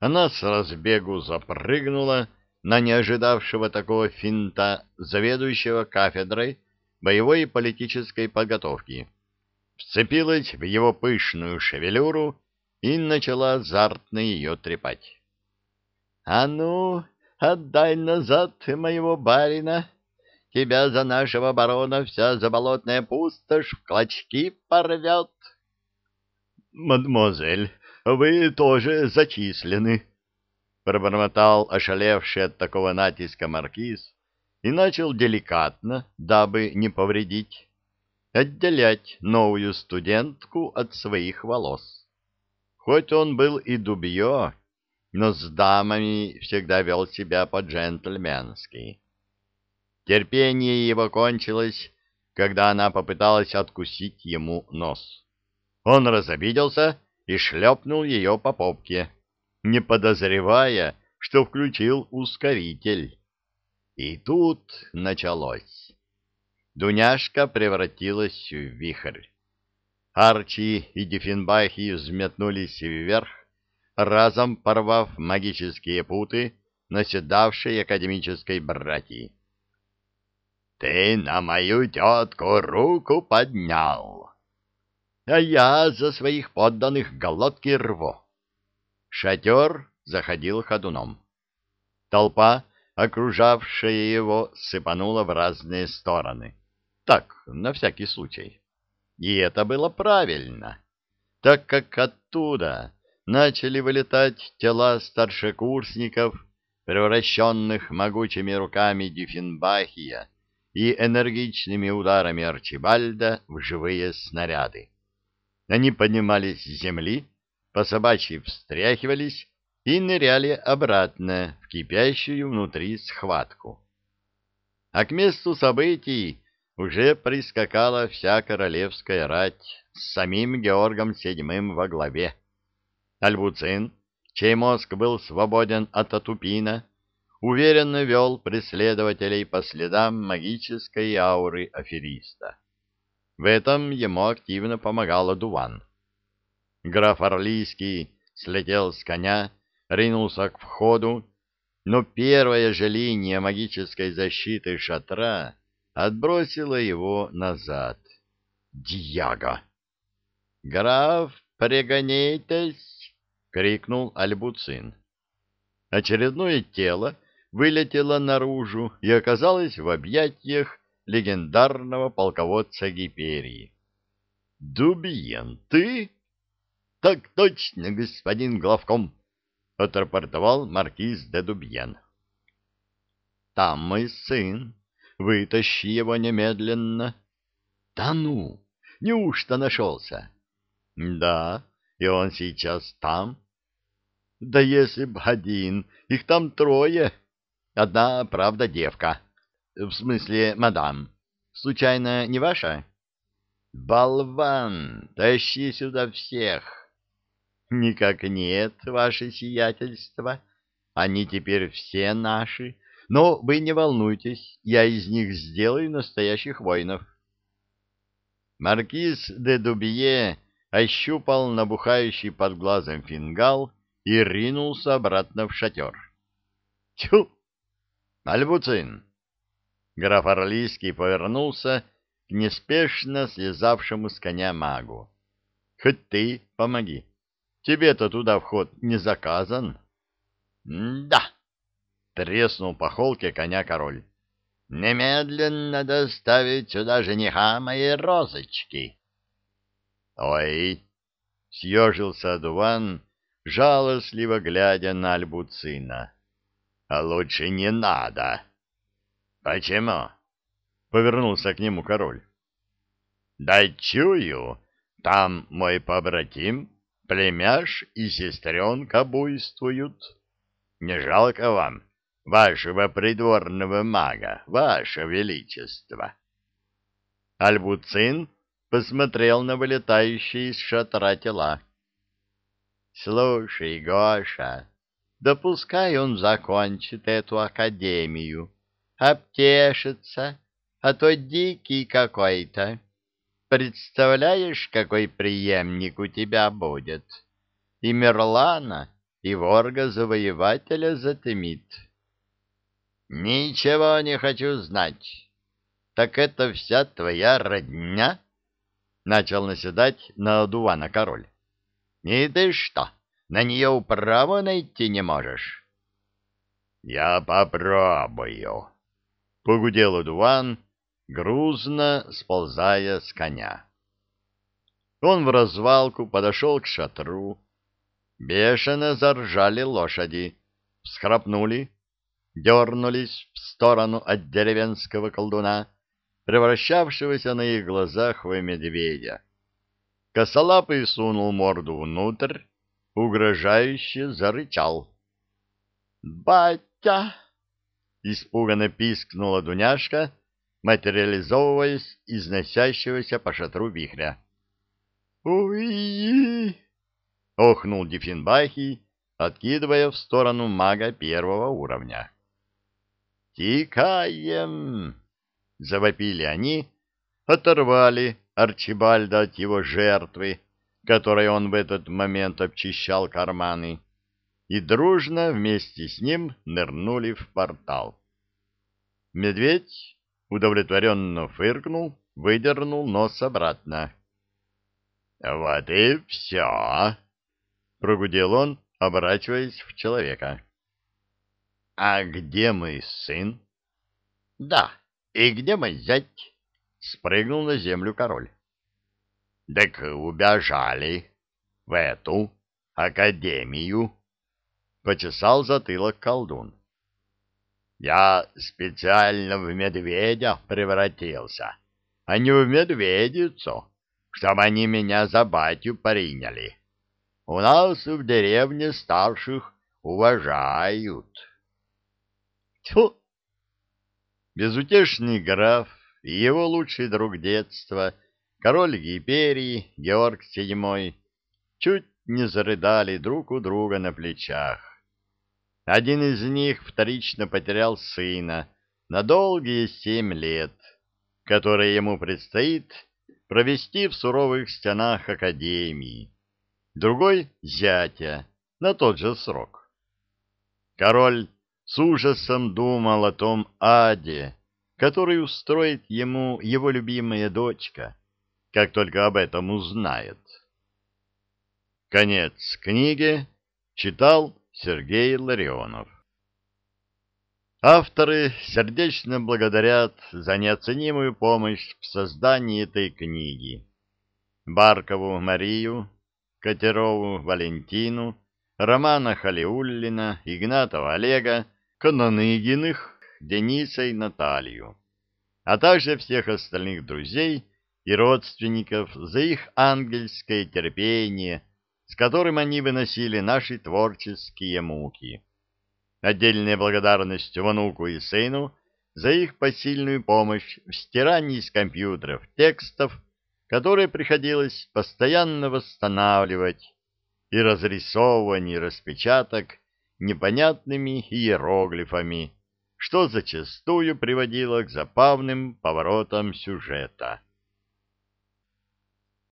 Она с разбегу запрыгнула на неожидавшего такого финта заведующего кафедрой боевой и политической подготовки, вцепилась в его пышную шевелюру и начала азартно ее трепать. — А ну, отдай назад моего барина! Тебя за нашего барона вся заболотная пустошь в клочки порвет! — Мадемуазель, вы тоже зачислены, — пробормотал ошалевший от такого натиска маркиз и начал деликатно, дабы не повредить, отделять новую студентку от своих волос. Хоть он был и дубье, но с дамами всегда вел себя по-джентльменски. Терпение его кончилось, когда она попыталась откусить ему нос. Он разобиделся и шлепнул ее по попке, не подозревая, что включил ускоритель. И тут началось. Дуняшка превратилась в вихрь. Арчи и Диффенбахи взметнулись вверх, разом порвав магические путы, наседавшей академической братьи. — Ты на мою тетку руку поднял! А я за своих подданных голодки рву. Шатер заходил ходуном. Толпа, окружавшая его, сыпанула в разные стороны. Так, на всякий случай. И это было правильно, так как оттуда начали вылетать тела старшекурсников, превращенных могучими руками Дюффенбахия и энергичными ударами Арчибальда в живые снаряды. Они поднимались с земли, по собачьи встряхивались и ныряли обратно в кипящую внутри схватку. А к месту событий уже прискакала вся королевская рать с самим Георгом VII во главе. Альбуцин, чей мозг был свободен от атупина, уверенно вел преследователей по следам магической ауры афериста. В этом ему активно помогал Дуван. Граф Орлийский слетел с коня, ринулся к входу, но первая же линия магической защиты шатра отбросила его назад. «Дьяго!» «Граф, пригонитесь!» — крикнул Альбуцин. Очередное тело вылетело наружу и оказалось в объятиях легендарного полководца Гиперии. «Дубиен, ты?» «Так точно, господин главком!» — отрапортовал маркиз де Дубьен. «Там мой сын. Вытащи его немедленно». «Да ну! Неужто нашелся?» «Да, и он сейчас там». «Да если б один, их там трое. Одна, правда, девка». В смысле, мадам. Случайно не ваша? Болван, тащи сюда всех. Никак нет, ваше сиятельство. Они теперь все наши. Но вы не волнуйтесь, я из них сделаю настоящих воинов. Маркиз де Дубье ощупал набухающий под глазом фингал и ринулся обратно в шатер. Тьфу! Альбуцин, Граф Орлийский повернулся к неспешно слезавшему с коня магу. — Хоть ты помоги. Тебе-то туда вход не заказан. — Да! — треснул по холке коня король. — Немедленно доставить сюда жениха моей розочки. — Ой! — съежился одуван, жалостливо глядя на Альбуцина. — А лучше не надо! — «Почему?» — повернулся к нему король. «Да чую, там мой побратим, племяш и сестренка буйствуют. Не жалко вам, вашего придворного мага, ваше величество?» Альбуцин посмотрел на вылетающие из шатра тела. «Слушай, Гоша, да пускай он закончит эту академию» обтешится, а то дикий какой-то. Представляешь, какой преемник у тебя будет? И Мерлана, и ворга-завоевателя затемит. Ничего не хочу знать. Так это вся твоя родня? Начал наседать на одувана король. И ты что, на нее управу найти не можешь? Я попробую. Погудел одуван, грузно сползая с коня. Он в развалку подошел к шатру. Бешено заржали лошади, всхрапнули, дернулись в сторону от деревенского колдуна, превращавшегося на их глазах в медведя. Косолапый сунул морду внутрь, угрожающе зарычал. «Батя!» — испуганно пискнула Дуняшка, материализовываясь из носящегося по шатру вихря. «Уи!» — охнул Диффенбахий, откидывая в сторону мага первого уровня. «Тикаем!» — завопили они, оторвали Арчибальда от его жертвы, которой он в этот момент обчищал карманы, и дружно вместе с ним нырнули в портал. Медведь удовлетворенно фыркнул, выдернул нос обратно. — Вот и все, — прогудел он, оборачиваясь в человека. — А где мой сын? — Да, и где мой зять? — спрыгнул на землю король. — Так убежали в эту академию, — почесал затылок колдун. — Я специально в медведя превратился, а не в медведицу чтобы они меня за батю приняли. У нас в деревне старших уважают. Тьфу! Безутешный граф и его лучший друг детства, король Гиперии, Георг VII, чуть не зарыдали друг у друга на плечах. Один из них вторично потерял сына на долгие семь лет, которые ему предстоит провести в суровых стенах Академии, другой — зятя на тот же срок. Король с ужасом думал о том аде, который устроит ему его любимая дочка, как только об этом узнает. Конец книги читал Сергей Ларионов. Авторы сердечно благодарят за неоценимую помощь в создании этой книги. Баркову Марию, Катерову Валентину, Романа Халиуллина, Игнатова Олега, Кононыгиных, Дениса и Наталью, а также всех остальных друзей и родственников за их ангельское терпение, с которым они выносили наши творческие муки. Отдельная благодарность внуку и сыну за их посильную помощь в стирании с компьютеров текстов, которые приходилось постоянно восстанавливать, и разрисовывании распечаток непонятными иероглифами, что зачастую приводило к забавным поворотам сюжета.